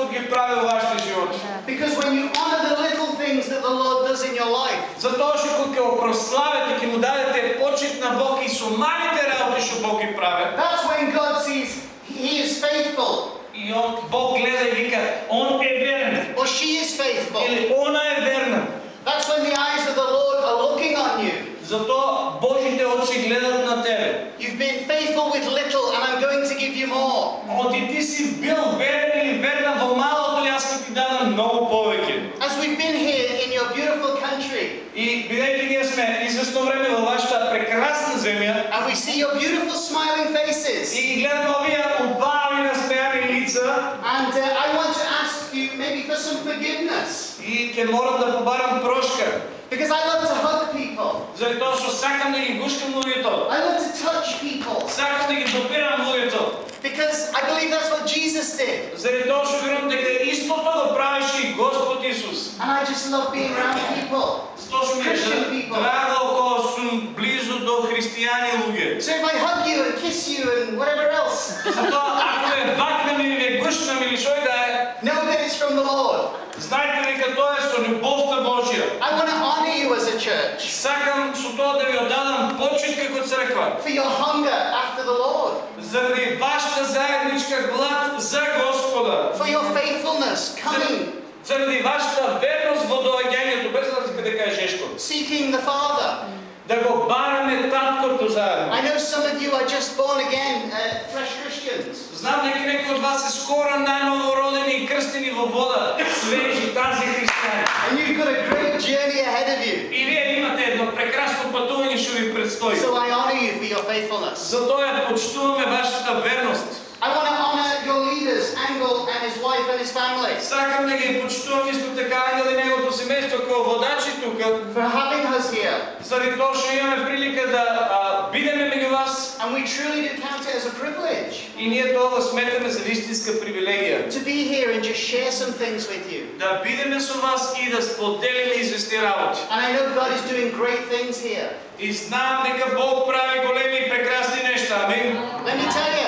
Господ ги прави во вашите животи. Because when you honor the little things that the Lord does in your life, Затоа што кога го прославите, ќе му дадете почит на Бог и со малите работи што Бог ги прави, that's when God sees He is faithful и он Бог гледа и вика, он е верен or she is faithful. или она е верна. That's when the eyes of the Lord are looking on you. Затоа faces, и ги гледаме овие убави насмеани лица, and uh, I want to ask you maybe for some forgiveness. и ќе морам да побарам прошка. Because I love to hug people. Заради тоа што сакам да ги гушкам луѓето. I love to touch people. Сакам да ги допирам луѓето. Because I believe that's what Jesus did. Заради тоа што верувам дека истото го правеше и Господ Исус. And I just love being around people. Затоа што ми е Christian people. драго кога сум близу до христијани луѓе. So if I hug you and kiss you and whatever else, Затоа ако ве бакнем или ве гушнам или што и да е, know that it's from the Lord. знајте дека тоа е со љубовта Божја. I want to honor you as a church Сакам со тоа да ви одадам почит како црква. for your hunger after the Lord, Заради вашата заедничка глад за Господа. for your faithfulness coming, Заради вашата верност во доаѓањето, без разлика дека е жешко. seeking the Father. Да го бараме таткото заедно. I know some of you are just born again, uh, fresh Christians. Знам дека некои од вас се скоро најново родени и крстени во вода, свежи тази християни. And you've got a great journey ahead of you. И вие имате едно прекрасно патување што ви предстои. So I honor you for your faithfulness. Затоа почитуваме вашата верност. I want to honor and his family, Сакам да ги почитувам исто така Ангел и неговото семејство како водачи тука, for having us here. заради тоа што имаме прилика да а, бидеме меѓу вас And we truly do count it as a privilege и ние тоа го сметаме за вистинска привилегија. to be here and just share some things with you. Да бидеме со вас и да споделиме известни работи. And I know God is doing great things here. И знам дека Бог прави големи и прекрасни нешта. Амин. Let me tell you,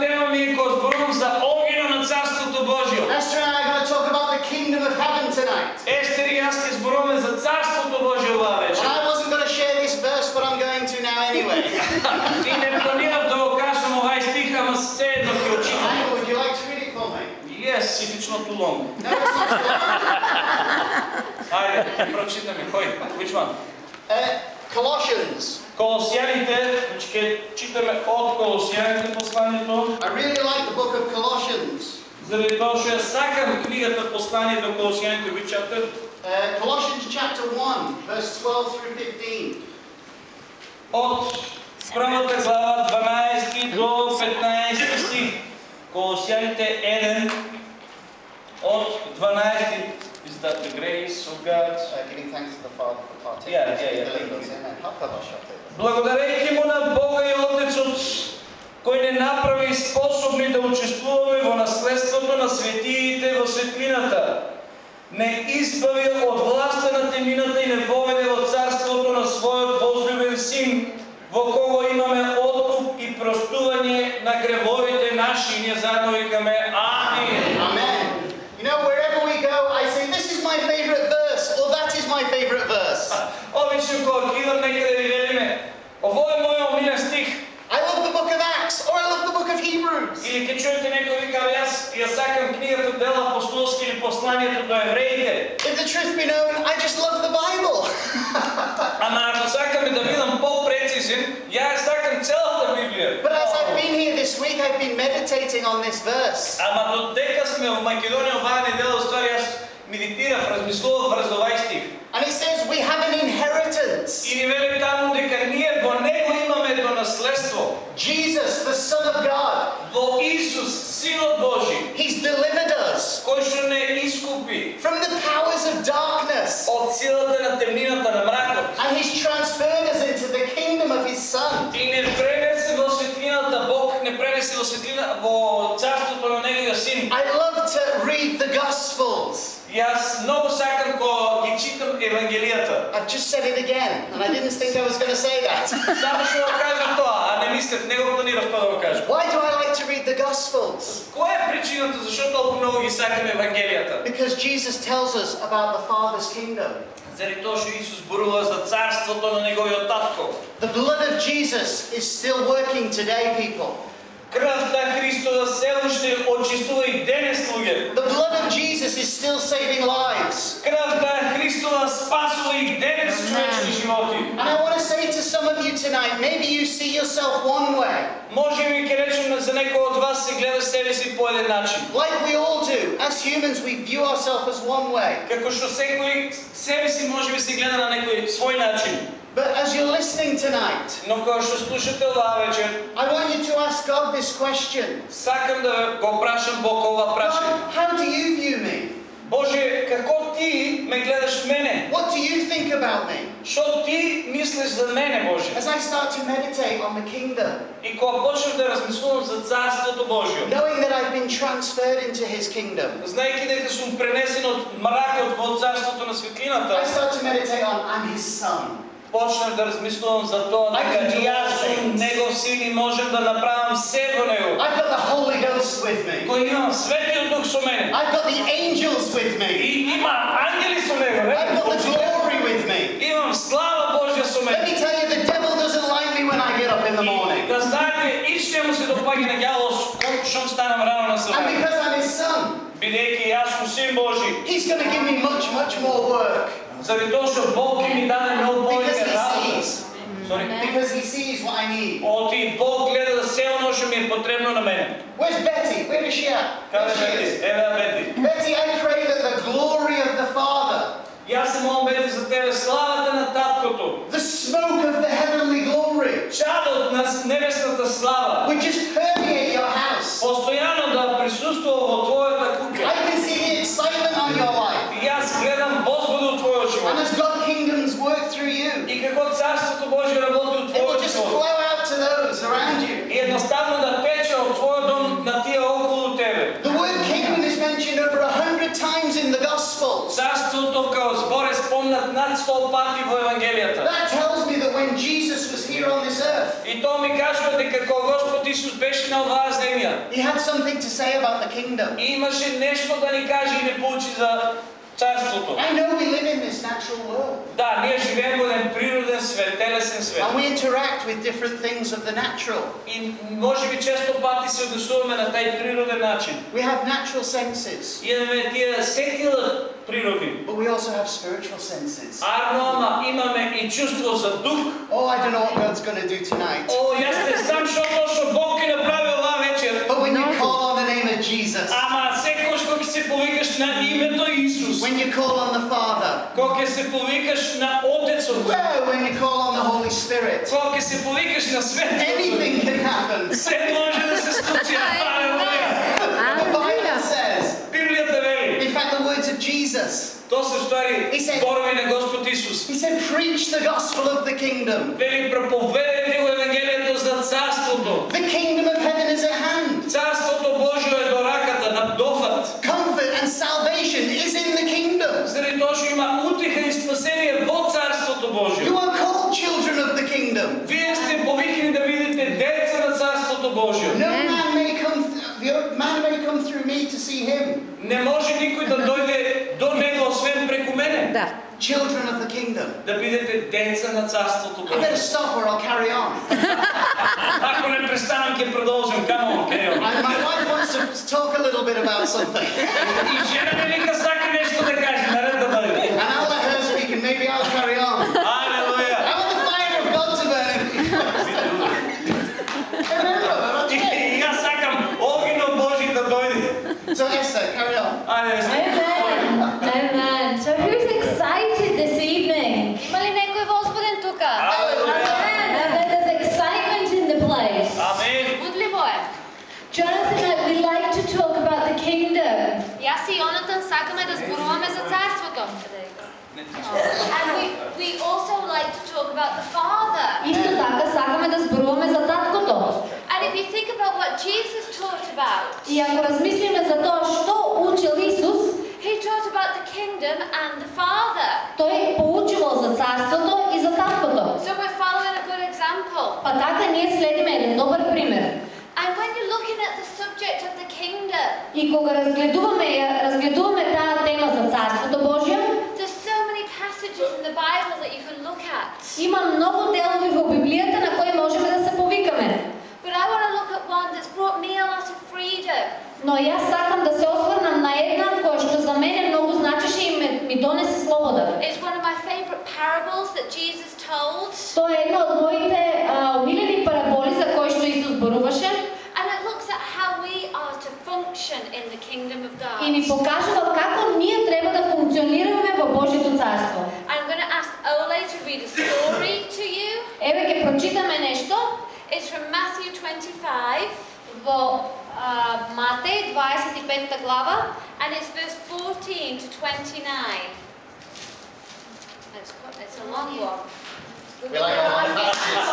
Ајде, ќе прочитаме. Кој? Which one? Uh, Colossians. Колосјаните, значи читаме од Колосјаните посланието, I really like the book of Colossians. заради што ја сакам книгата Послание до Колосјаните, which chapter? Uh, Colossians chapter 1, verse 12 through 15. Од првата глава 12 до 15 стих. Колосјаните 1 од 12 is that the grace of God. Uh, giving thanks to the Father for partaking Yeah, yeah, yeah. Благодарејќи му на Бога и Отецот, кој не направи способни да учествуваме во наследството на светиите во светлината, не избави од власта на темнината и не воведе во царството на својот возлюбен син, во кого имаме откуп и простување на гревовите наши. Ние заедно викаме truth be known, I just love the Bible. Ама ако сакаме да бидам по-прецизен, ја ја сакам целата Библија. But as I've been here this week, I've been meditating on this verse. Ама додека сме во Македонија оваа недела, ствари јас медитирав, размислував врз овај стих. And it says we have an inheritance. И ни вели таму дека ние во него имаме едно наследство. Jesus, the Son of God, Во Исус, Синот Божи, He's delivered us кој што не искупи from the powers of darkness. од силата на темнината на мракот. And He's transferred us into the kingdom of His Son. И не пренесе во светлината, Бог I love to read the Gospels. И аз много сакам кога ги читам Евангелијата. I've just said it again, and I didn't think I was going to say that. Само што го кажам тоа, а не мислев, не го планирав тоа да го кажам. Why do I like to read the Gospels? Која е причината зашто толку многу ги сакаме Евангелијата? Because Jesus tells us about the Father's kingdom. Заради тоа што Исус зборува за царството на неговиот татко. The blood of Jesus is still working today, people. Крвта Христова се уште очистува и денес луѓе. The blood of Jesus is still saving lives. Крвта Христова спасува и денес човечки животи. And I want to say to some of you tonight, maybe you see yourself one way, Може би ќе речем за некој од вас се гледа себе си по еден начин. like we all do. As humans, we view ourselves as one way. Како што секој себе си може би се гледа на некој свој начин. But as you're listening tonight, Но кога што слушате оваа вечер, I want you to ask God this question сакам да го прашам Бог ова прашање. How do you view me? Боже, како ти ме гледаш мене? What do you think about me? Што ти мислиш за мене, Боже? As I start to meditate on the kingdom, И кога почнав да размислувам за Царството Божјо, knowing that I've been transferred into His kingdom, знаејќи дека сум пренесен од мракот во Царството на светлината, I start to meditate on I'm His son. Почнав да размислувам за тоа дека сум things. Негов син и можам да направам се во Него. I've got the Holy Ghost with me. Кој имам Светиот Дух со мене. I've got the angels with me. И има ангели со Него, не? I've got the glory with me. Имам слава Божја со Let мене. me tell you, the devil doesn't like me when I get up in the morning. Да знаете, иште му се допаѓа на ѓавол што станам рано на And собрање. because I'm His son, Бидејќи јас сум син Божи, He's going to give me much, much more work. Заради тоа што Бог ќе ми даде многу повеќе работа. sees. Sorry. Because He sees what I need. Оти Бог гледа за се оно што ми е потребно на мене. Where's Betty? Where is she at? Каде she Бети? is. Еве Бети. Betty, I pray that the glory of the Father, Јас се молам Бети за тебе славата на таткото. the smoke of the heavenly glory, Чадот на небесната слава would just permeate your house. постојано да присуствува во твојата спомнат над 100 пати во Евангелијата. That tells me that when Jesus was here on this earth, И тоа ми кажува дека кога Господ Исус беше на оваа земја, he had something to say about the kingdom. и имаше нешто да ни каже и не поучи за царството. I know we live in this natural world Да, ние живееме во еден природен свет, телесен свет. and we interact with different things of the natural. И може би често пати се однесуваме на тај природен начин. We have natural senses, Имаме тие сетила природи. but we also have spiritual senses. Арно, ама имаме и чувство за дух. Oh, I don't know what God's going to do tonight. О, јас не знам што точно Бог ќе направи оваа Jesus, Ама секогаш кога ќе се повикаш на името Исус, when you call on the Father, кога ќе се повикаш на Отецот, well, when you call on the Holy Spirit, кога ќе се повикаш на Свет, anything can happen. се може да се случи. Алелуја! The Bible says, Библијата вели, in fact, the words of Jesus, тоа се ствари И се- зборови на Господ Исус. He said, preach the gospel of the kingdom. Вели проповедете го Евангелието за Царството. The kingdom of heaven is at hand. Царството Божјо е до раката, на дофат. Comfort and salvation is in the kingdom. Заради тоа што има утеха и спасение во Царството You Божјо. are called children of the kingdom. Вие сте повикани да бидете деца на Царството Божјо. No man may come, th- the man may come through me to see him. Не може никој да дојде до него освен преку мене. Да. Children of the kingdom. Да бидете деца на Царството I better Божјо. stop or I'll carry on. Ако не престанам ќе продолжам, камо, кео. And my wife wants to talk a little bit about something. И жена ми вика сака нешто да каже, наред да бъде. And I'll let her speak and maybe I'll carry си и онатам сакаме да зборуваме за царството. And we, we also like to talk about the Father. Исто така сакаме да зборуваме за таткото. And if you think about what Jesus taught about. И ако размислиме за тоа што учил Исус, He taught about the kingdom and the Father. Тој поучувал за царството и за таткото. So we're following a good example. Па така ние следиме еден добар пример. And when you're looking at the subject of the kingdom, И кога разгледуваме ја- разгледуваме таа тема за царството Божјо, there's so many passages in the Bible that you can look at. има многу делови во Библијата на кои можеме да се повикаме. But I want to look at one that's brought me a lot of freedom. Но јас сакам да се осврнам на една која што за мене многу значеше и ме, ми донесе слобода. It's one of my favorite parables that Jesus told. Тоа е една од моите а, омилени параболи за кои што Исус зборуваше и ни покажува како ние треба да функционираме во Божјото царство. I'm going to ask Ole to read a story to you. Еве ќе прочитаме нешто It's from Matthew 25, во а, Матеј 25 глава and it's verse 14 to 29. It's, quite- it's a long one. We like our long passages.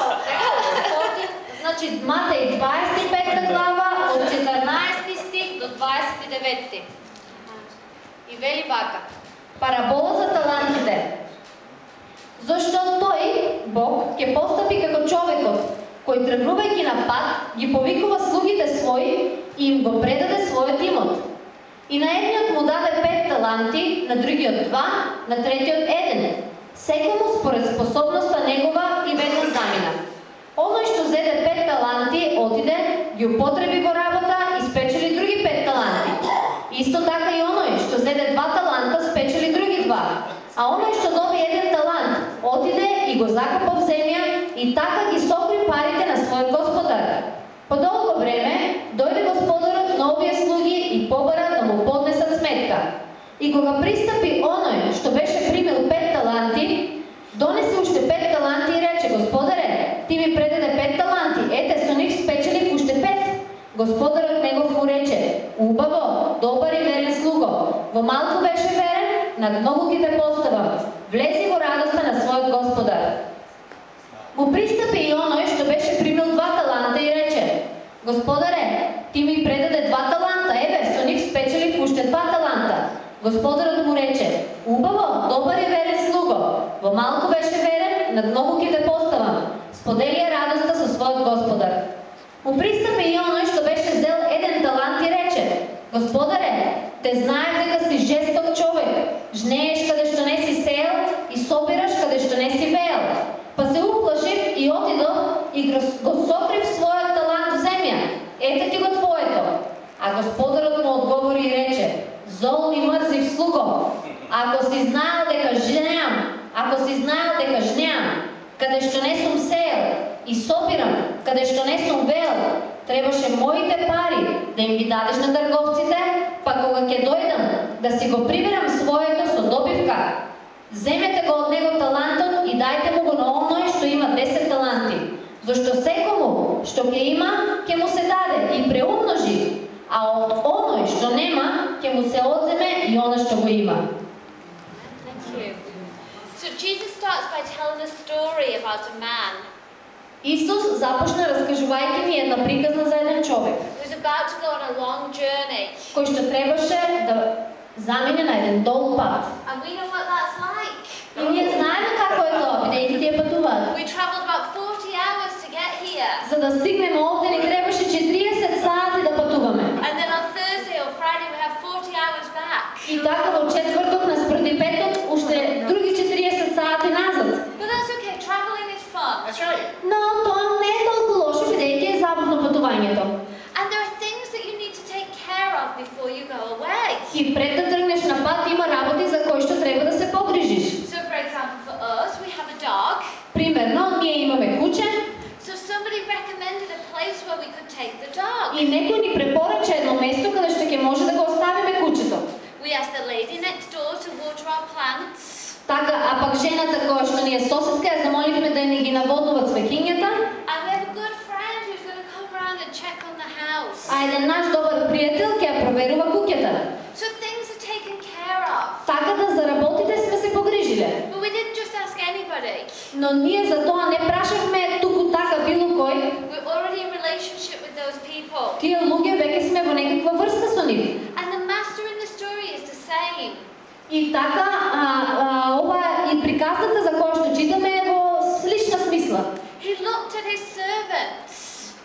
Значи Матеј 25 29. И вели вака. Парабола за талантите. Зошто тој, Бог, ќе постапи како човекот, кој тргнувајќи на пат, ги повикува слугите своји и им го предаде својот имот. И на едниот му даде пет таланти, на другиот два, на третиот еден. Секому според способноста негова и веднаш замина. Оној што зеде пет таланти, отиде, ги употреби во работа Исто така и оној што зеде два таланта, спечели други два. А оној што доби еден талант, отиде и го закопа в земја и така ги сокри парите на својот господар. По долго време дојде господарот на овие слуги и побара да му поднесат сметка. И кога пристапи оној што беше примил пет таланти, донесе уште пет таланти и рече, Господаре, ти ми предаде пет таланти, ете со нив спечелив Господарот негов му рече, убаво, добар и верен слуго, во малку беше верен, над многу ги те поставам, влези во радоста на својот господар. Му пристапи и оној што беше примил два таланта и рече, Господаре, ти ми предаде два таланта, еве, со нив спечелив уште два таланта. Господарот му рече, убаво, добар и верен слуго, во малку беше верен, над многу ќе те поставам. Сподели ја радоста со својот господар. Му пристапи и оној што беше зел еден талант и рече, Господаре, те знаев Исус започна раскажувајќи ни една приказна за еден човек, who's about to go on a long journey. кој што требаше да замине на еден долг пат. And we know what that's like. И ние знаеме како е тоа, бидејќи тие патуваат. We travelled about 40 hours to get here. За да стигнеме овде ни требаше 40 сати да патуваме. And then И така, а, а, ова и приказната за која што читаме е во слична смисла. He looked at his servants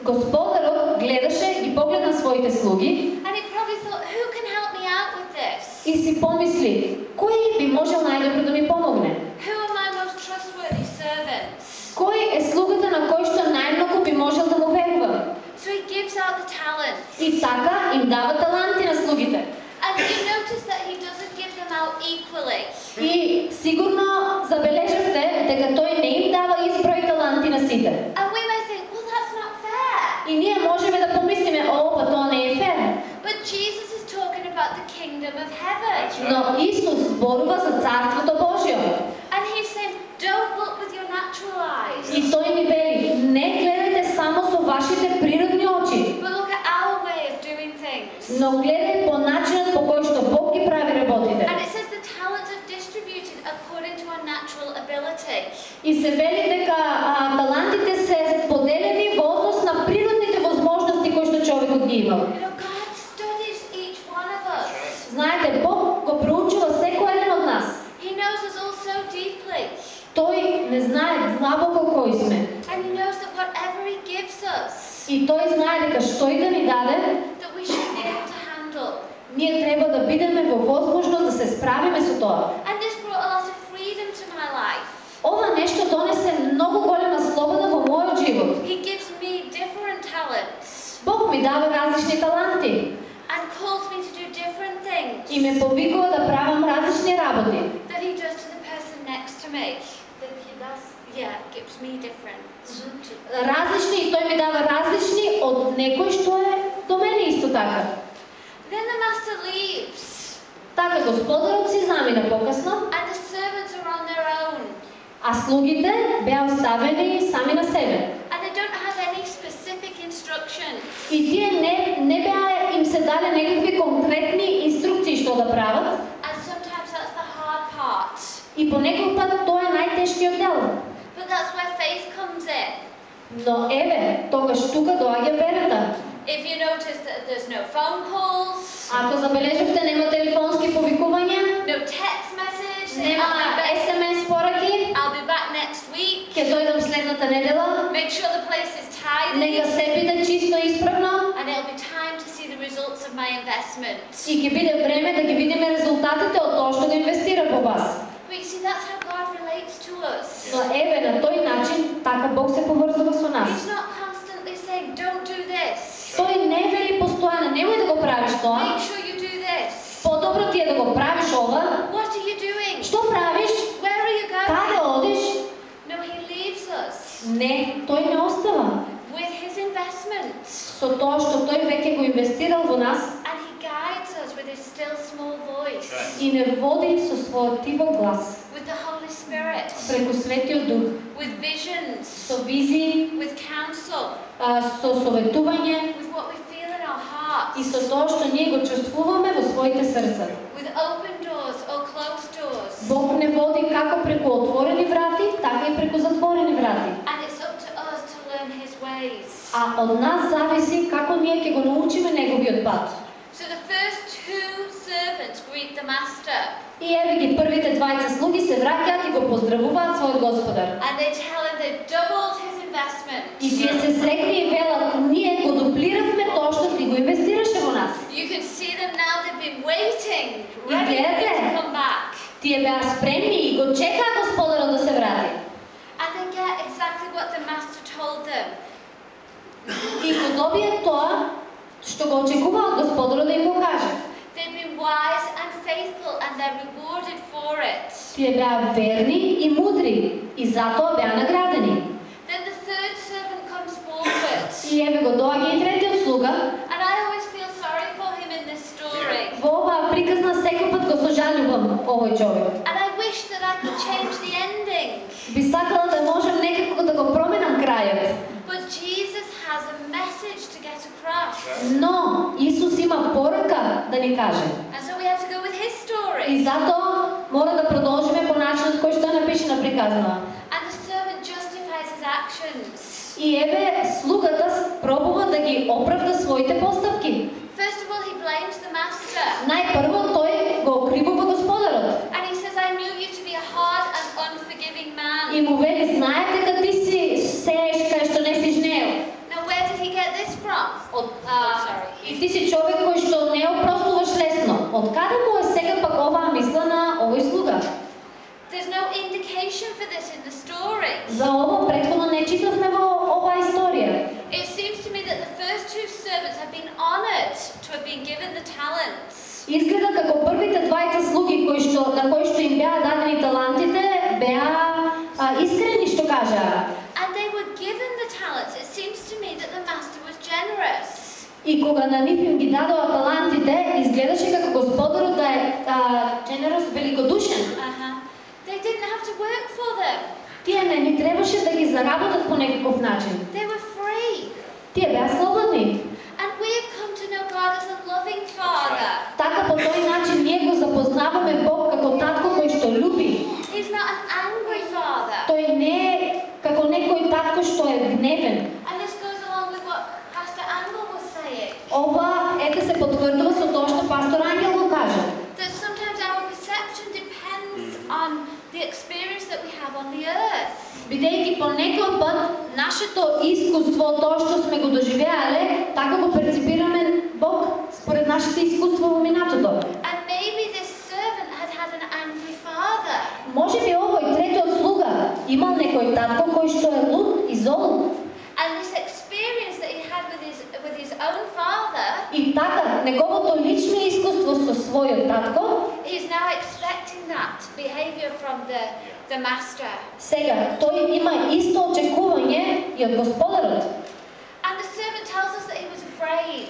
Господарот гледаше и погледна своите слуги and he probably thought, who can help me out with this? и си помисли, кој би можел најдобро да ми помогне? Who are my most trustworthy servants? Кој е слугата на кој што најмногу би можел да му верува? So he gives out the talents. И така им дава Sigurno различни работи. that he does to the person next to me. That he does, yeah, gives me different. Различни и тој ми дава различни од некој што е до мене исто така. Then the master leaves, Така господарот си замина покасно, and the servants are on their own, а слугите беа оставени сами на себе. and they don't have any specific instruction. И тие не, не беа им се дале некакви конкретни инструкции што да прават, дел. But that's where faith comes in. Но еве, тогаш тука доаѓа верата. If you notice that there's no phone calls, Ако забележавте, нема телефонски повикувања, no text message, saying, нема I'll, be back, SMS пораки, I'll be back next week, ќе дојдам следната недела, make sure the place is tidy, нека се биде чисто и исправно and it'll be time to see the results of my investment. и ќе биде време да ги видиме резултатите од тоа што го инвестира во вас. But you see, that's how God relates to us. Но еве на тој начин така Бог се поврзува со нас. He's not constantly saying, don't do this, Тој не вели постојано, немој да го правиш тоа. make sure you do this. Подобро ти е да го правиш ова. What are you doing? Што правиш? Where are you Каде going? одиш? No, He leaves us Не, тој не остава. with His investments. Со тоа што тој веќе го инвестирал во нас And he guides us with his still small voice, и не води со својот тивок глас, with the Holy Spirit, преку Светиот Дух, with visions, со визии, with counsel, а, со советување with what we feel и со тоа што ние го чувствуваме во своите срца. with open doors or closed doors. Бог не води како преку отворени врати, така и преку затворени врати. And it's up to us to learn his ways. А од нас зависи како ние ќе го научиме неговиот пат. So the first two servants greet the master И еве ги првите двајца слуги се враќаат и го поздравуваат својот господар. and they tell him they've doubled his investment. И тие се срекни и велат, ние го дуплиравме тоа што ти го инвестираше во нас. You can see them now, they've been waiting, You ready get for him it? to come back. Тие беа спремни и го чекаа господарот да се врати. And they get exactly what the master told them. И го добијат тоа што го очекуваат господарот да им го каже. They've been wise and faithful and they're rewarded for it. Тие беа верни и мудри и затоа беа наградени. Then the third servant comes forward. И еве го доаѓа и третиот слуга. And I always feel sorry for him in this story. Во оваа приказна секој пат го сожалувам овој човек. And I wish that I could change the ending. Би сакала да можам некако да го променам крајот. But Jesus has a message to get across. Но Исус има порака да ни каже. So. И зато мора да продолжиме по начинът, който што напише на приказана. And the servant justifies his actions. И еве слугата пробува да ги оправда своите постапки. First of all, го окривува господарот. And he says, I knew you to be a hard and unforgiving man. И му вели, знаев ти си Oh, а, и ти си човек кој што не опростуваш лесно. Од каде му е сега пак оваа мисла на овој слуга? There's no indication for this in the story. За ово претходно не читавме во оваа историја. It seems to me that the first two servants have been honored to have been given the talents. Изгледа како првите двајца слуги кои што на кои што им беа дадени талантите беа искрени што кажаа. And they were given the talents. It seems to me that the master was generous. И кога на нив им ги дадоа талантите, изгледаше како господарот да е а, generous, великодушен. Uh-huh. They didn't have to work for them. Тие не ни требаше да ги заработат по некаков начин. They were free. Тие беа слободни. And we have come to know God as a loving Father. Така по тој начин ние го запознаваме Бог master. сега тој има исто очекување и од господарот. And the servant tells us that he was afraid.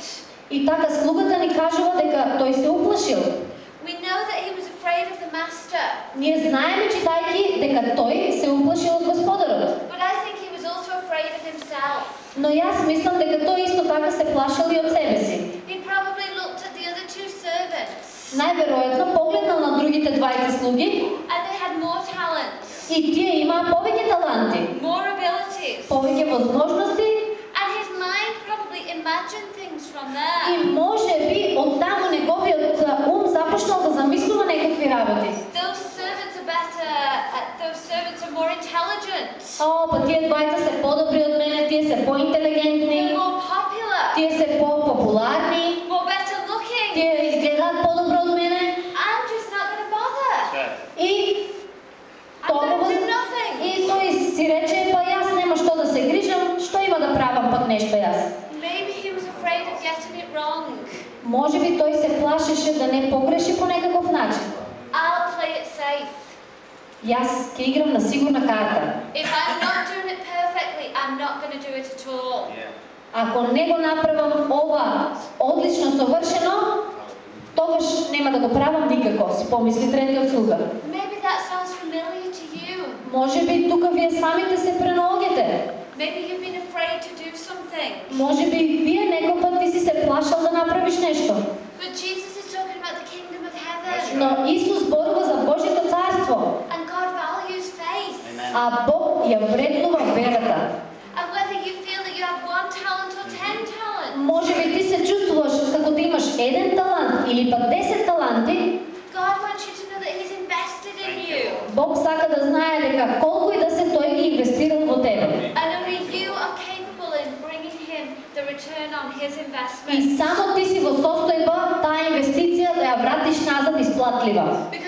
И така слугата ни кажува дека тој се уплашил. We know that he was afraid of the master, Ние знаеме читајќи дека тој се уплашил од господарот. but I think he was also afraid of himself. Но јас мислам дека тој исто така се плашал и од себе си. He probably looked at the other two servants, Најверојатно погледнал на другите двајца слуги and they had more talents, и тие имаа повеќе таланти, more abilities, повеќе возможности and his mind probably imagined things from и there. може би од таму неговиот ум започнал да замислува некакви работи. Those servants are better. Those servants are more intelligent. О, па тие двајца се подобри од мене, тие се They're поинтелигентни, more popular, тие се попопуларни, плашеше да не погреши по некаков начин. I'll play it safe. Јас ќе играм на сигурна карта. If I'm not doing it perfectly, I'm not going to do it at all. Ако не го направам ова одлично совршено, тогаш нема да го правам никако, си помисли третиот слуга. Maybe that sounds familiar to you. Може би тука вие самите се пренаоѓате. Maybe you've been afraid to do something. Може би вие некој пат ти си се плашал да направиш нешто. But Jesus talking about the kingdom of heaven. Но Исус зборува за Божјето царство, And God values faith. а Бог ја вреднува верата. And whether you feel that you have one talent or ten talents, Може би ти се чувствуваш како да имаш еден талант или пак 10 таланти, God wants you to know that He's invested in you. Бог сака да знае дека колку и да се тој ги инвестирал во тебе. And only you are capable in bringing Him the return on His И investment. само ти си obligados.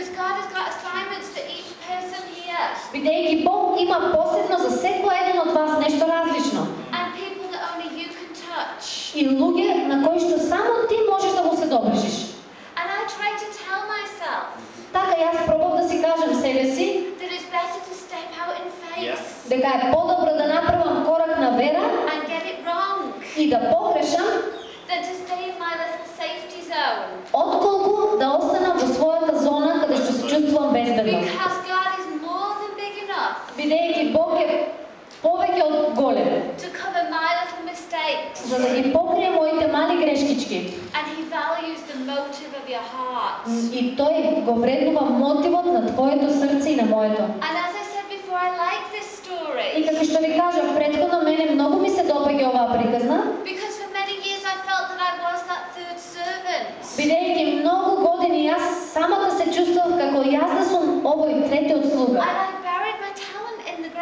because for many years I felt that I was that third servant. бидејќи многу години јас самата се чувствував како јас да сум овој третиот слуга. And I buried my talent in the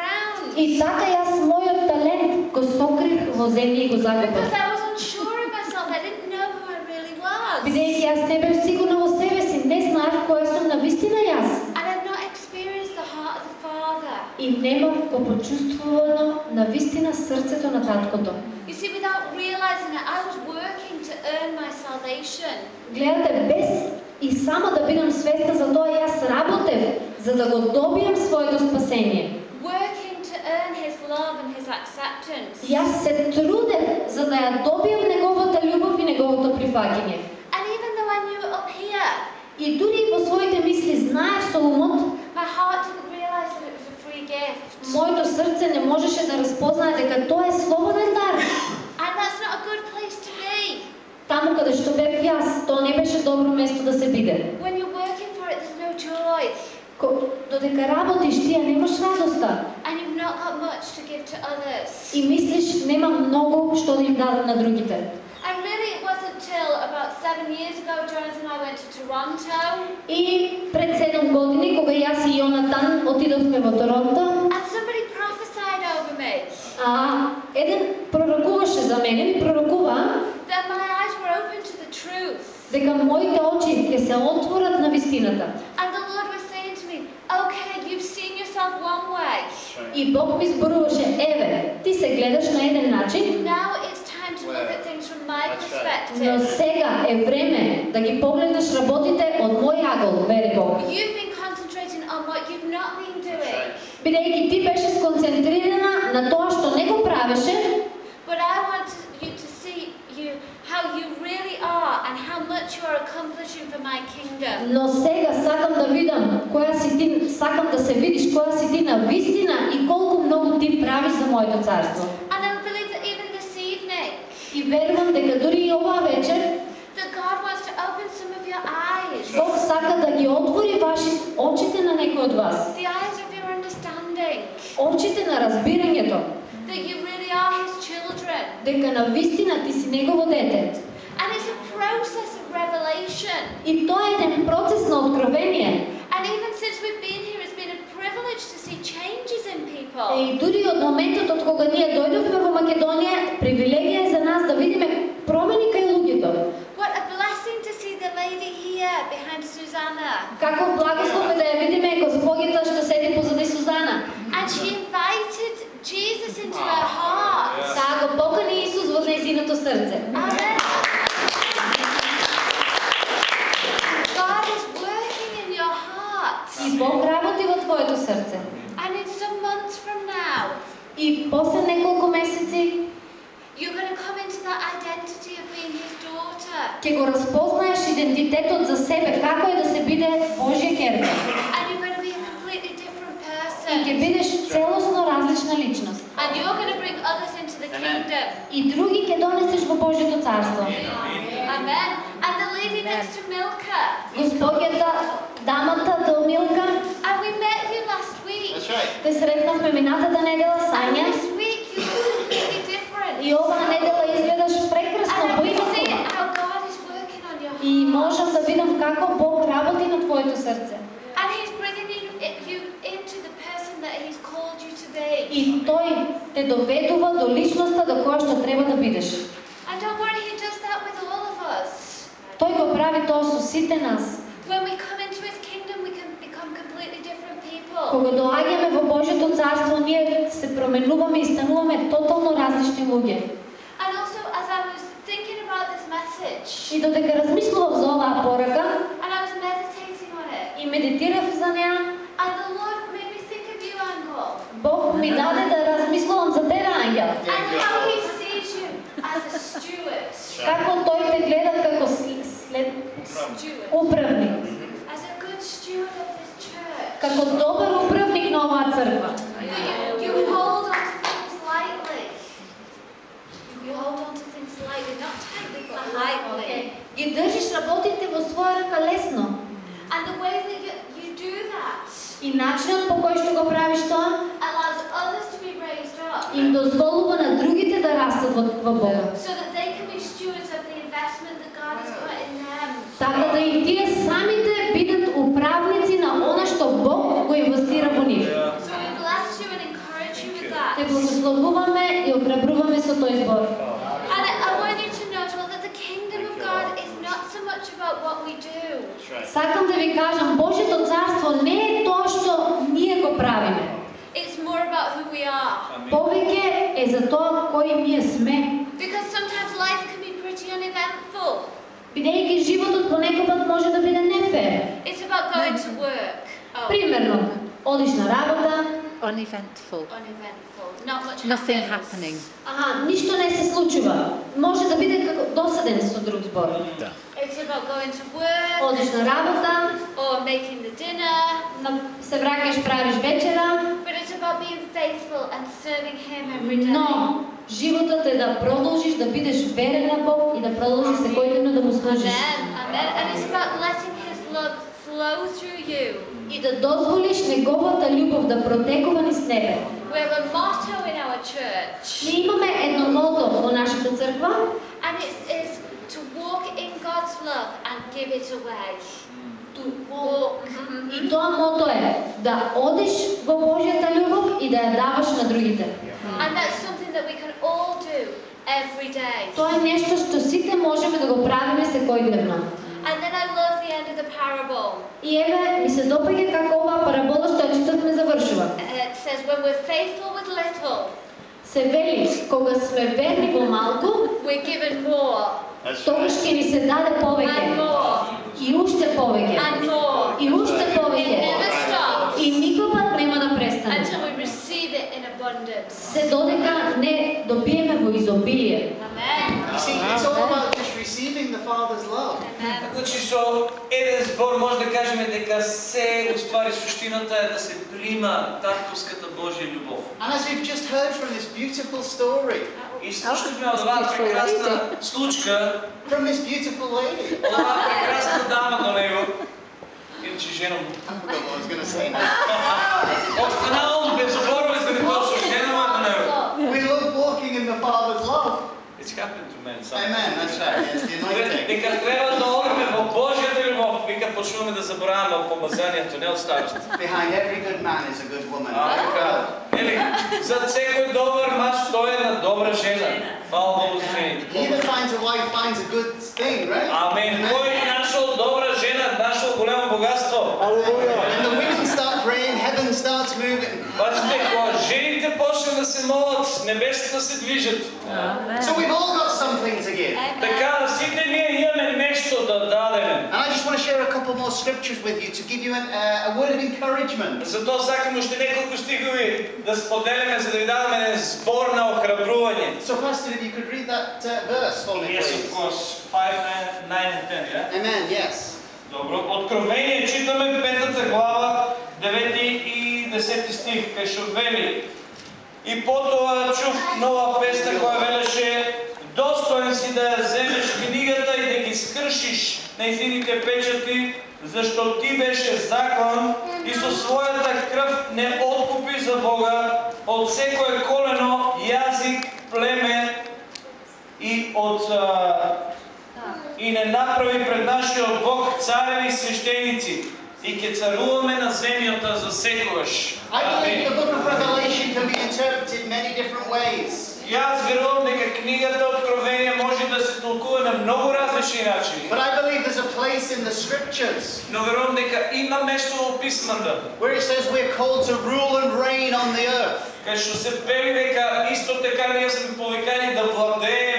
И така јас мојот талент го сокрив во земја и го Because закопав. I wasn't sure of myself. I didn't know who I really was. Бидејќи јас не бев сигурна И немав го почувствувано на вистина срцето на таткото. You see, without realizing it, I was working to earn my salvation. Гледате, без и само да бидам свесна за тоа, јас работев за да го добијам своето спасение. Working to earn His love and His acceptance. Јас се трудев за да ја добијам неговата љубов и неговото прифаќање. And even though I knew up here, И дури во своите мисли знаев со умот, my heart didn't realize that it was a free gift. Моето срце не можеше да разпознае дека тоа е слободен дар. And that's not a good place to be. Таму каде што бев јас, тоа не беше добро место да се биде. When you're working for it, there's no joy. Ко- Додека работиш, ти немаш радоста And you've not got much to give to others. и мислиш нема многу што да им дадам на другите. And really, it wasn't till about seven years ago, Jonathan and I went to Toronto, И пред 7 години, кога јас и Јонатан отидовме во Торонто, and somebody prophesied over me а еден пророкуваше за мене, ми пророкува that my eyes were open to the truth. дека моите очи ќе се отворат на вистината. And the Lord was saying to me, okay, you've seen yourself one way. И Бог ми зборуваше, еве, ти се гледаш на еден начин, Now it's Но сега е време да ги погледнеш работите од мој агол, вери Бог. You've been concentrating on what you've not been doing. Бидејќи ти беше сконцентрирана на тоа што не го правеше, But I want you to see you how you really are and how much you are accomplishing for my kingdom. но сега сакам да видам која си ти, сакам да се видиш која си ти на вистина и колку многу ти правиш за моето царство. And I believe that even this evening, И верувам дека дури и оваа вечер that God wants to open some of your eyes, Бог сака да ги отвори ваши очите на некој од вас. the eyes of your understanding, Очите на разбирањето that you really are His children. дека на вистина ти си негово дете. And it's a process of revelation. И тоа е еден процес на откровение. And even since we've been here, privilege to see changes in people. И дури од моментот од кога ние дојдовме во Македонија, привилегија е за нас да видиме промени кај луѓето. What a blessing to see the lady here behind Susanna. Каков благослов е да ја видиме госпогица што седи позади Сузана. And she invited Jesus into her heart. Таа го покани Исус во нејзиното срце. Amen. И Бог работи во твоето срце. And in some months from now, И после неколку месеци you're going to come into that identity of being His daughter. ќе го разпознаеш идентитетот за себе, како е да се биде Божја керка. And you're going to be a completely different И ќе person. бидеш целосно различна личност. And you're going to bring others into the Amen. kingdom. И други ќе донесеш во Божјото царство. Amen. And the lady next to Milka. Господјата, дамата до Милка, And we met you last week. That's right. те сретнавме минатата недела And Сања. this week you look completely different. И оваа недела изгледаш прекрасно, And I can see поинаку. how God is working on your И heart. можам да видам како Бог работи на твоето срце. And He's bringing you, you И Той те доведува до личността до која што треба да бидеш. Тој го прави тоа со сите нас. Кога доаѓаме во Божјото царство, ние се променуваме и стануваме тотално различни луѓе. И додека размислував за оваа порака, и медитирав за неа, you, Angel, Бог ми даде да размислувам за тебе, ангел. and how He sees you as a steward. Како тој те гледа како с- след Steward. управник, As a good steward of this church. како добар управник на оваа црква. You, you hold on to things lightly. You hold on to things lightly, not tightly, but lightly. Ги држиш работите во своја рака лесно. And the way that you, you do that И начинот по кој што го правиш тоа allows others to be raised up им дозволува на другите да растат во, во Бога. so that they can be stewards of the investment that God has put in them. Така да и тие самите бидат управници на она што Бог го инвестира во нив. So we bless you and encourage you with that. благословуваме и охрабруваме со тој збор. And I want you to know as well that the kingdom of God is not so much about what we do. Сакам да ви кажам, Божјото царство не е тоа што ние го правиме. It's more about who we are. Повеќе е за тоа кои ние сме. Because sometimes life can be pretty uneventful. Бидејќи животот понекогаш може да биде нефер. It's about going to work. Oh, Примерно, одиш на работа, Uneventful. uneventful. Not much Nothing happens. happening. аха, ништо не се случува. Може да биде како досаден со друг збор. It's about going to work Одиш на работа, or making the dinner. се враќаш, правиш вечера, But it's about being faithful and serving Him every day. но животот е да продолжиш да бидеш верен на Бог и да продолжиш секојдневно да му служиш. Amen. Amen. And it's about letting His love flow through you. И да дозволиш неговата љубов да протекува низ тебе. We have a motto in our church, Ние имаме едно мото во нашата црква and it is to walk in God's love and give it away. To walk. и тоа мото е да одиш во Божјата љубов и да ја даваш на другите. And that's something that we can all do every day. Тоа е нешто што сите можеме да го правиме секојдневно. And then I love the end of the parable. И еве ми се допаѓа како оваа парабола што ја читавме завршува. And it says, when we're faithful with little, Се вели, кога сме верни во малку, we're given more Тогаш ќе ни се даде and повеќе. И уште повеќе. И уште повеќе. И никогаш нема да престане. until we receive it in abundance. Се додека не добиеме во изобилие. Amen. You see, it's all about just receiving the Father's love. Amen. Значи со еден збор може да кажеме дека се уствари суштината е да се прима татовската Божја љубов. And as we've just heard from this beautiful story, И слушавме од оваа прекрасна случка, from this beautiful lady, од оваа прекрасна дама до него, иначе жена му. I forgot what I was going to say now. Останал без зборови за тоа со жена му до него. We love walking in the Father's love. It's happened to men. Amen, that's right. It's the anointing. Дека треба да одиме во Божјата љубов, вика почнуваме да забораваме од помазанието, не од старост. Behind every good man is a good woman. А, така. Ели, за секој добар маж стои една добра жена. Фала Богу за жените. He that finds a wife finds a good thing, right? Амен. Кој нашол добра жена, нашол големо богатство. When the women start praying, heaven starts moving. Пазите, кога жените почнат да се молат, небесата се движат. So we've all got something to give. Така, сите ние имаме нешто да дадеме. And I just want to share a couple more scriptures with you to give you an, uh, a word of encouragement. Затоа сакам уште неколку стихови да споделиме за да ви дадеме еден збор на охрабрување. So, Pastor, if you could read that uh, verse for me, Yes, of please. course. 5, 9, 9 and 10, yeah? Amen, yes. Добро. Откровение читаме петата глава, 9 и 10 стих, кај што вели. И потоа чув нова песна која велеше Достоен си да ја земеш книгата и да ги скршиш нејзините печати, зашто ти беше закон и со својата крв не откупи за Бога од секое колено, јазик, племе и од и не направи пред нашиот Бог цареви и свештеници и ќе царуваме на земјата за секогаш. Ways. Јас верувам дека книгата Откровение може да се толкува на многу различни начини. But I believe there's a place in the scriptures Но верувам дека има нешто во писмата, where it says we're called to rule and reign on the earth. кај што се пели дека исто така ние сме повикани да владееме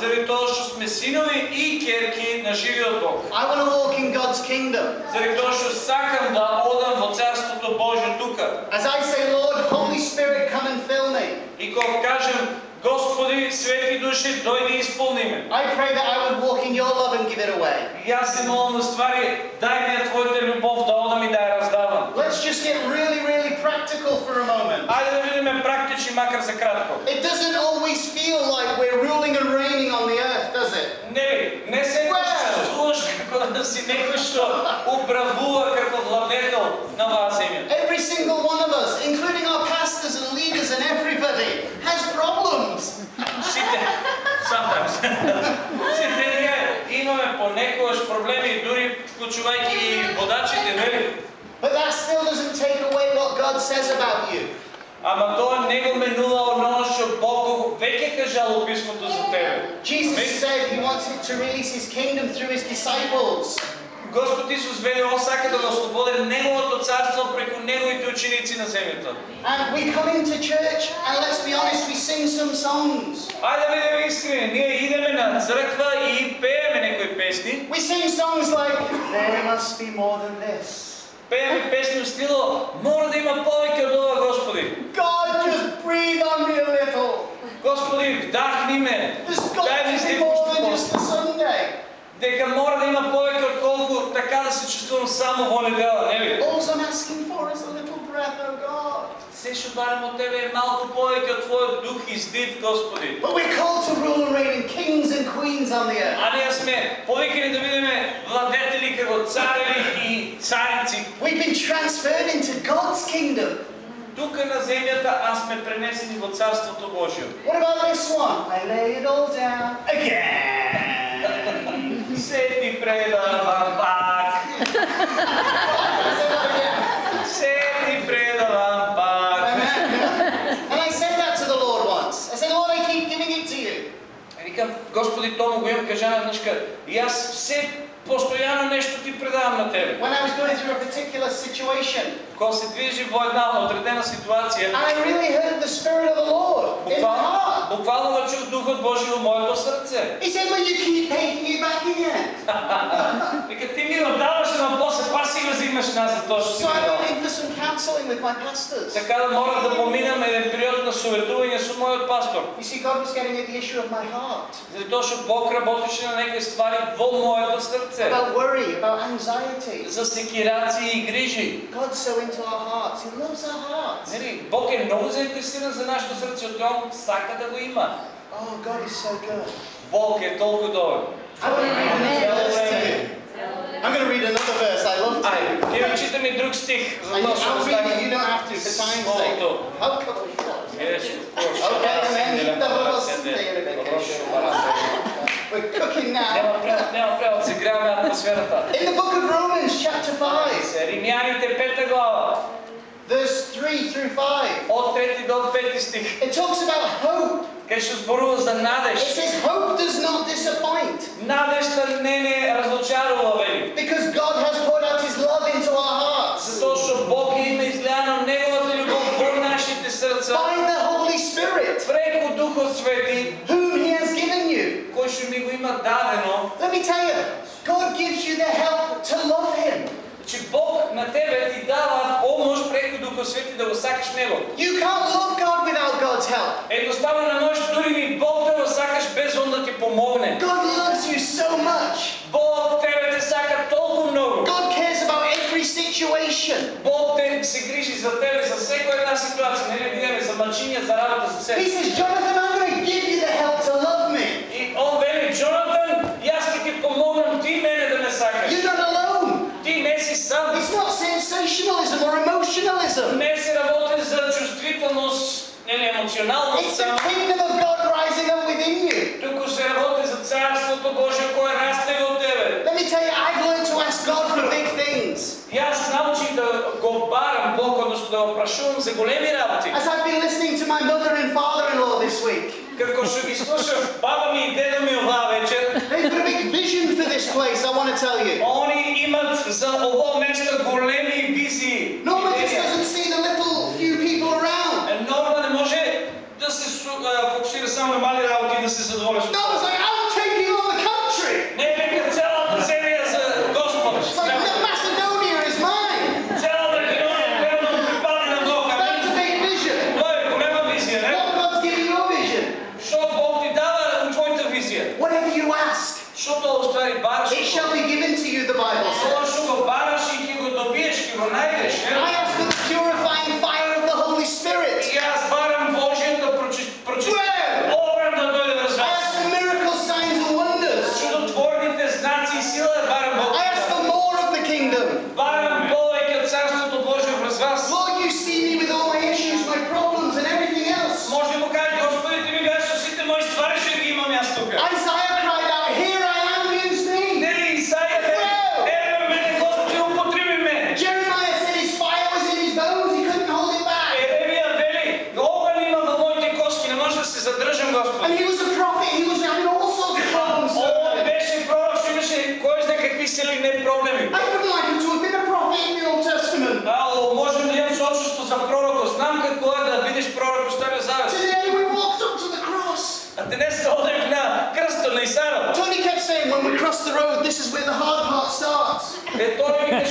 Заради тоа што сме синови и керки на живиот Бог. I want to walk in God's kingdom. Заради тоа што сакам да одам во Царството Божјо тука. As I say, Lord, Holy Spirit, come and fill me. И кога кажем, Господи, свети души, дојди и исполни ме. I pray that I would walk in your love and give it away. Јас се молам на ствари, дај ми ја Твојата љубов да одам и да ја раздавам. Let's just get really, really practical for a moment. Ајде да видиме практични макар за кратко. It doesn't always feel like we're ruling and reigning on the earth, does it? Нели, не се Well. чувствуваш како да си некој што управува како владетел на оваа земја. Every single one of us, including our pastors and leaders and everybody, has problems. Сите, sometimes. Сите ние имаме понекогаш проблеми, дури вклучувајќи и водачите, нели? But that still doesn't take away what God says about you. Ама тоа не го менува оно што Бог го веќе кажал у писмото за тебе. Jesus Maybe- said he wants to release his kingdom through his disciples. Господ Исус вели он сака да го ослободи неговото царство преку неговите ученици на земјата. And we come into church and let's be honest, we sing some songs. Ајде да бидеме искрени, ние идеме на црква и пееме некои песни. We sing songs like, There must be more than this. Пееме песни у стило мора да има повеќе од ова Господи. God, just breathe on me a little. Господи, вдахни ме. There's got Дај ми to be се more than just a Sunday. дека мора да има повеќе од колку така да се чувствувам само во недела, нели? All I'm asking for is a little breath, oh God. Се што барам од тебе е малку повеќе од твојот дух и здив, Господи. But we're called to rule and reign in kings and queens on the earth. А ние сме повикани да бидеме владетели како цареви и царици. We've been transferred into God's kingdом. Тука на земјата, а сме пренесени во Царството Божјо. What about this one? I lay it all down again. Say that again. се ти предавам пак. Amen. And I said that to the Lord once. I said, Lord, I keep giving it to you. И викам, Господи, тому го имам кажа веднъжка, и аз все постоянно нещо ти предавам на тебе. When I was going through a particular situation, Кога се движи во една отредена ситуация, I really heard the Spirit of the Lord in my буквално, heart. буквално го чух Духът Божий во моето сърце. He said, Well, you keep taking it back again. Вика, ти ми го даваш, но после пак си го взимаш назад то, що си So I went in for some counseling with my pastors. Така да морах да поминам един период на съветување со мојот пастор. You see, God was getting at the issue of my heart Затоа што Бог работеше на некои ствари во моето срце. about worry, about anxiety. За секирации и грижи. God's so into our hearts. He loves our hearts. Нели, Бог е много заинтересиран за нашето срце, от Он сака да го има. Oh, God is so good. Бог е толкова добър. I'm going to read another verse to you. I'm going to read another verse. I love to. Ай, ќе ви читам и друг стих, за I, тоа што I'll read it. You don't have to for time's sake. Словото. Oh, come on. Yes, of course. Okay, Шо and then седеле, да пара въпрос седеле. да я ребека. Хорошо, пара седеле. We're cooking now. Нема превод, нема превод, се греаме атмосферата. In the book of Romans, chapter 5, Римјаните пета глава, verse 3 through 5, од трети до пети стих, it talks about hope. кај што зборува за It надеж. says, Hope does not disappoint Надежта не не разочарува, вели. because God has poured out His love into our hearts Затоа што Бог ги има излеано неговата љубов во нашите срца by the Holy Spirit, преку Духот Свети, whom Let me tell you, God gives you the help to love Him. Значи Бог на тебе ти дава помощ преку Духот Свети да го сакаш него. You can't love God without God's help. Едноставно не можеш дури ни Бог да го сакаш без Он да ти помогне. God loves you so much. Бог тебе те сака толку много. God cares about every situation. Бог те се грижи за тебе, за секоја една ситуација. Не ли видиме за мъчиња, за работа, за He се. says, Jonathan, I'm going to give you the help to love sensationalism or emotionalism. Не се работи за чувствителност или емоционалност It's the само. kingdom of God rising up within you. Туку се работи за Царството Божие кое расте во тебе. Let me tell you, I've learned to ask God for big things. И аз научих да го барам Бог, односно да го прашувам за големи работи. As I've been listening to my mother and father-in-law this week, Како што ги слушав баба ми и дедо ми оваа вечер, they've got a big vision for this place, I want to tell you. они имат за ово место големи визии. Norma just идеја. doesn't see the little few people around. Е, Норма не може да се су- а, фокусира само на мали работи и да се задоволи. с той ми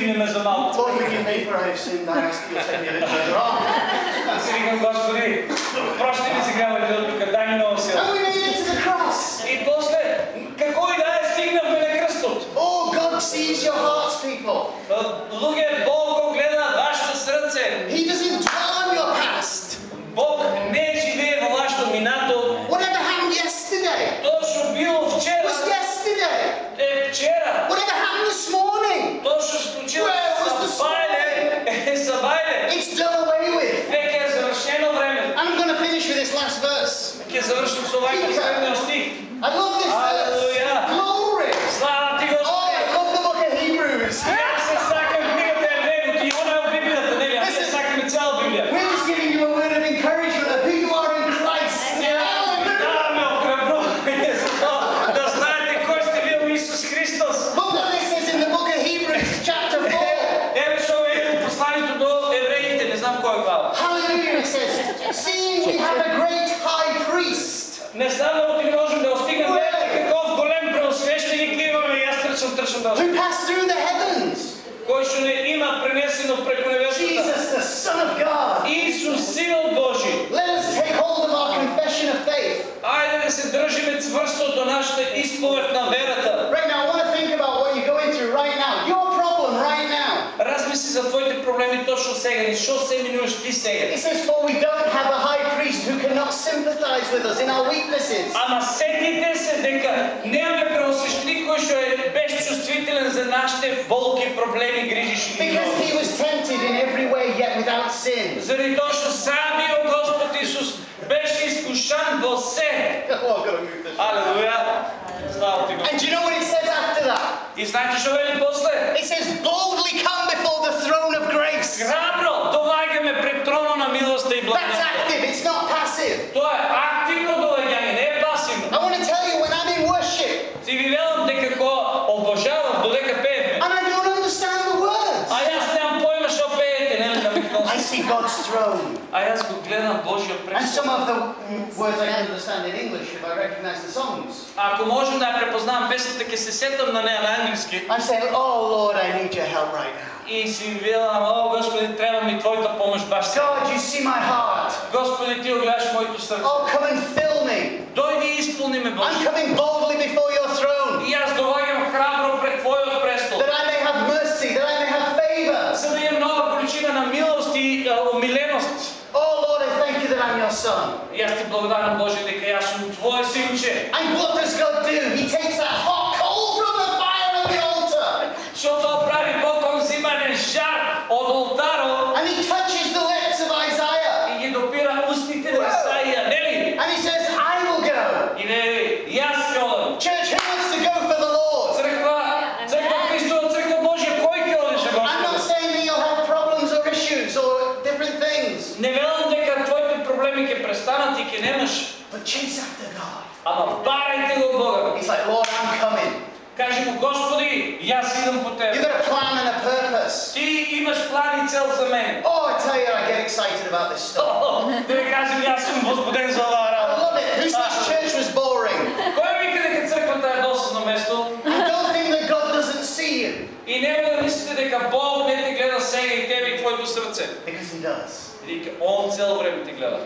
стигне между малко. Той ми ги не правим да не стигне Свикам, Господи, прощи ми сега, Валидо, тук, дай ми нова сила. И после, какво и да е, стигнахме на кръстото. Oh, Бог, sees гледа вашето сърце. we have a great high priest. Не знам дали можем да остигнем вече каков голем преосвещеник имаме и аз трчам, трчам да who passed through the heavens. Кој што не има пренесено преко небесата. Jesus, the Son of God. Исус, Синот Божи. Let us take hold of our confession of faith. Ајде да се држиме цврсто до нашата за твоите проблеми точно сега и што се минуваш ти сега. It says, For we don't have a high priest who cannot sympathize with us in our weaknesses. Ама сетите се дека немаме преосвещеник кој што е безчувствителен за нашите болки, проблеми, грижи и Because he was tempted in every way, yet without sin. Заради тоа што самиот Господ Исус беше искушан во се. Oh, I've got to move this. Алелуја. Слава ти And Господ. do you know what it says after that? И знаете што вели после? It says, boldly come before the throne of grace. Храбро доаѓаме пред тронот на милоста и That's благодат. active, it's not passive. Тоа е активно доаѓање, не е пасивно. I want to tell you, when I'm in worship Ти ви велам дека кога обожавам додека пееме, and I don't understand the words, а јас немам појма што пеете, нели на I викнос. see God's throne. А јас го гледам Божиот And престол. some of the mm, words I can understand in English if I recognize the songs. Ако можам да ја препознавам песната, ќе се сетам на неа на англиски. I'm saying, oh Lord, I need your help right now. И си велам, о Господи, треба ми твојата помош баш сега. God, you see my heart. Господи, ти огледаш моето срце. Oh, come and fill me. Дојди и исполни ме, I'm Боже. coming boldly before your throne И јас доаѓам храбро пред Твојот son. И јас ти благодарам, Боже, дека јас сум Твое синче. And what does God do? He takes that hot coal from the fire on the altar Што тоа прави Бог, он взима еден жар од олтарот јас идам по You've тебе. got a plan and a purpose. Ти имаш план и цел за мене. Oh, I tell you, I get excited about this stuff. О, Да ви кажем, јас сум возбуден за оваа I работа. love it. Who says church was boring? Кој вика дека црквата е досадно место? And don't think that God doesn't see you, И нема да мислите дека Бог не те гледа сега и тебе и твоето срце. because He does. Вика, Он цел време те гледа.